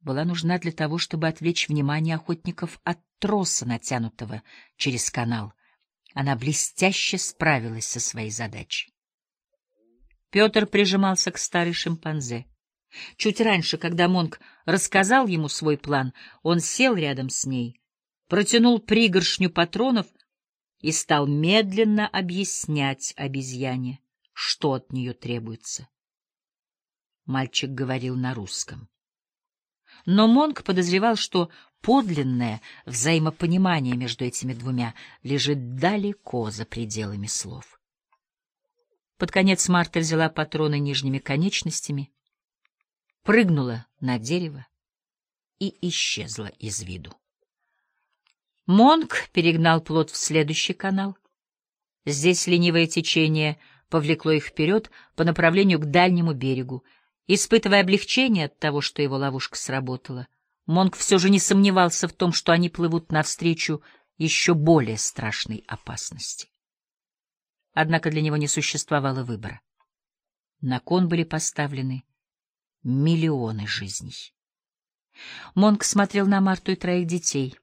была нужна для того, чтобы отвлечь внимание охотников от троса, натянутого через канал. Она блестяще справилась со своей задачей. Петр прижимался к старой шимпанзе. Чуть раньше, когда Монк рассказал ему свой план, он сел рядом с ней, протянул пригоршню патронов и стал медленно объяснять обезьяне, что от нее требуется. Мальчик говорил на русском. Но Монк подозревал, что подлинное взаимопонимание между этими двумя лежит далеко за пределами слов. Под конец Марта взяла патроны нижними конечностями, прыгнула на дерево и исчезла из виду. Монк перегнал плот в следующий канал. Здесь ленивое течение повлекло их вперед по направлению к дальнему берегу. Испытывая облегчение от того, что его ловушка сработала, Монк все же не сомневался в том, что они плывут навстречу еще более страшной опасности. Однако для него не существовало выбора. На кон были поставлены миллионы жизней. Монк смотрел на Марту и троих детей.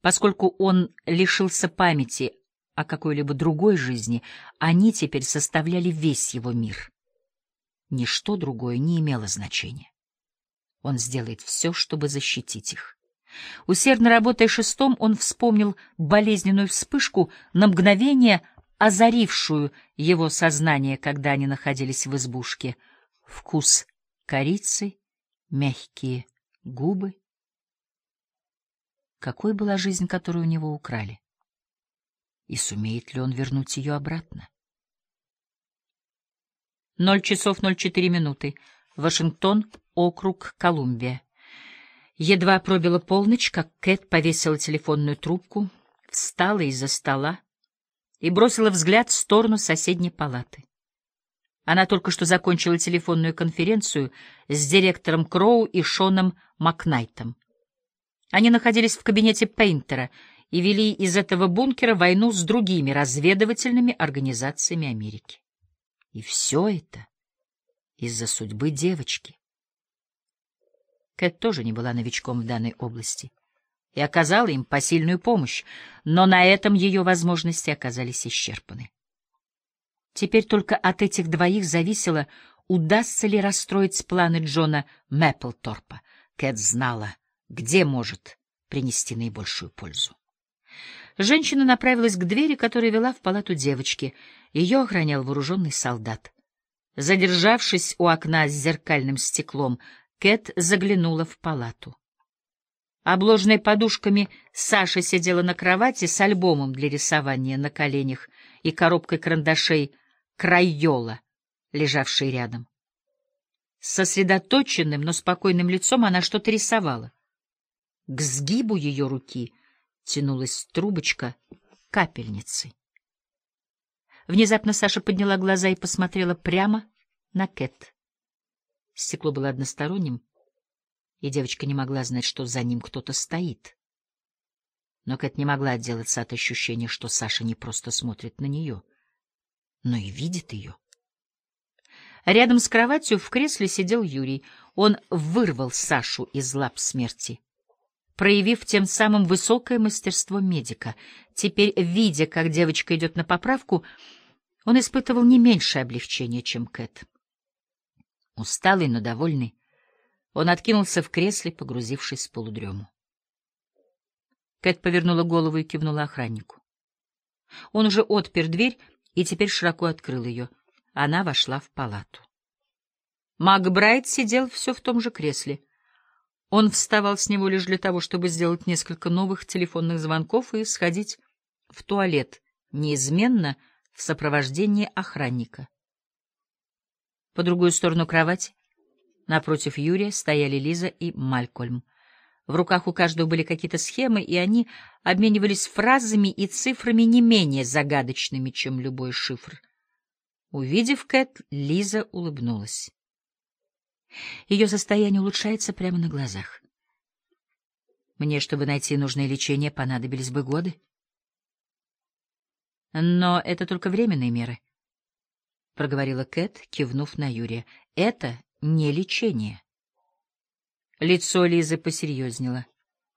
Поскольку он лишился памяти о какой-либо другой жизни, они теперь составляли весь его мир. Ничто другое не имело значения. Он сделает все, чтобы защитить их. Усердно работая шестом, он вспомнил болезненную вспышку, на мгновение озарившую его сознание, когда они находились в избушке. Вкус корицы, мягкие губы, какой была жизнь, которую у него украли? И сумеет ли он вернуть ее обратно? Ноль часов ноль четыре минуты. Вашингтон, округ Колумбия. Едва пробила полночь, как Кэт повесила телефонную трубку, встала из-за стола и бросила взгляд в сторону соседней палаты. Она только что закончила телефонную конференцию с директором Кроу и Шоном Макнайтом. Они находились в кабинете Пейнтера и вели из этого бункера войну с другими разведывательными организациями Америки. И все это из-за судьбы девочки. Кэт тоже не была новичком в данной области и оказала им посильную помощь, но на этом ее возможности оказались исчерпаны. Теперь только от этих двоих зависело, удастся ли расстроить планы Джона Мэпплторпа. Кэт знала — где может принести наибольшую пользу. Женщина направилась к двери, которая вела в палату девочки. Ее охранял вооруженный солдат. Задержавшись у окна с зеркальным стеклом, Кэт заглянула в палату. Обложенная подушками, Саша сидела на кровати с альбомом для рисования на коленях и коробкой карандашей «Крайола», лежавшей рядом. С сосредоточенным, но спокойным лицом она что-то рисовала. К сгибу ее руки тянулась трубочка капельницы. Внезапно Саша подняла глаза и посмотрела прямо на Кэт. Стекло было односторонним, и девочка не могла знать, что за ним кто-то стоит. Но Кэт не могла отделаться от ощущения, что Саша не просто смотрит на нее, но и видит ее. Рядом с кроватью в кресле сидел Юрий. Он вырвал Сашу из лап смерти проявив тем самым высокое мастерство медика. Теперь, видя, как девочка идет на поправку, он испытывал не меньшее облегчение, чем Кэт. Усталый, но довольный, он откинулся в кресле, погрузившись в полудрему. Кэт повернула голову и кивнула охраннику. Он уже отпер дверь и теперь широко открыл ее. Она вошла в палату. Макбрайт сидел все в том же кресле — он вставал с него лишь для того, чтобы сделать несколько новых телефонных звонков и сходить в туалет, неизменно в сопровождении охранника. По другую сторону кровати, напротив Юрия, стояли Лиза и Малькольм. В руках у каждого были какие-то схемы, и они обменивались фразами и цифрами не менее загадочными, чем любой шифр. Увидев Кэт, Лиза улыбнулась. Ее состояние улучшается прямо на глазах. Мне, чтобы найти нужное лечение, понадобились бы годы. Но это только временные меры, — проговорила Кэт, кивнув на Юрия. Это не лечение. Лицо Лизы посерьезнело.